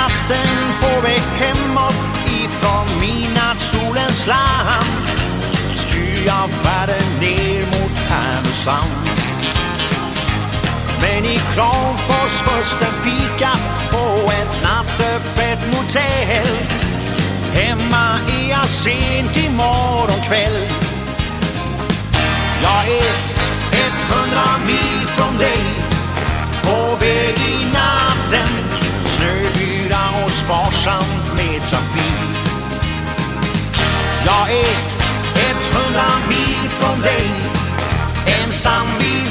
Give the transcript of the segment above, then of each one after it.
natten på väg hemåt ifrån midnattssolens land styr jag färden ner mot Härnösand. Men i Kramfors första fika på ett nattöppet motell. Hemma är jag sent imorgon kväll. Jag är 100 mil från dig är ett hundra mil från dig. Ensam vid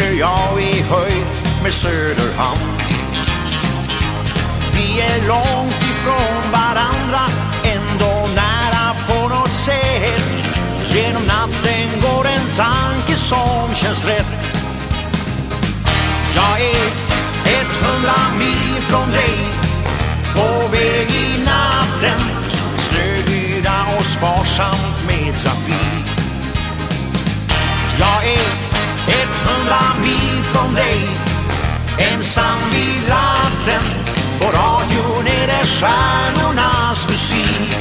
ligger jag i höjd med Söderhamn. Vi är långt ifrån varandra, ändå nära på något sätt. Genom natten går en tanke som känns rätt. Jag är 100 mil från dig, på väg i natten. Snödyra och sparsamt med trafik. Jag är 100 stjärnornas musik.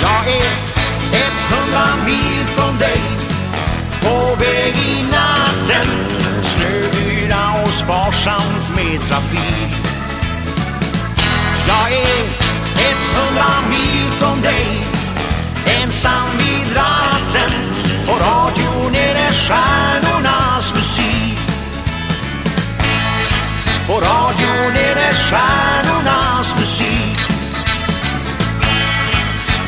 Jag är ett hundra mil från dig. Sparsamt med trafik Jag är ett hundra mil från dig Ensam vid ratten På radion är det stjärnornas musik På radion är det stjärnornas musik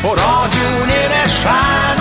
på radion är det stjärnornas musik.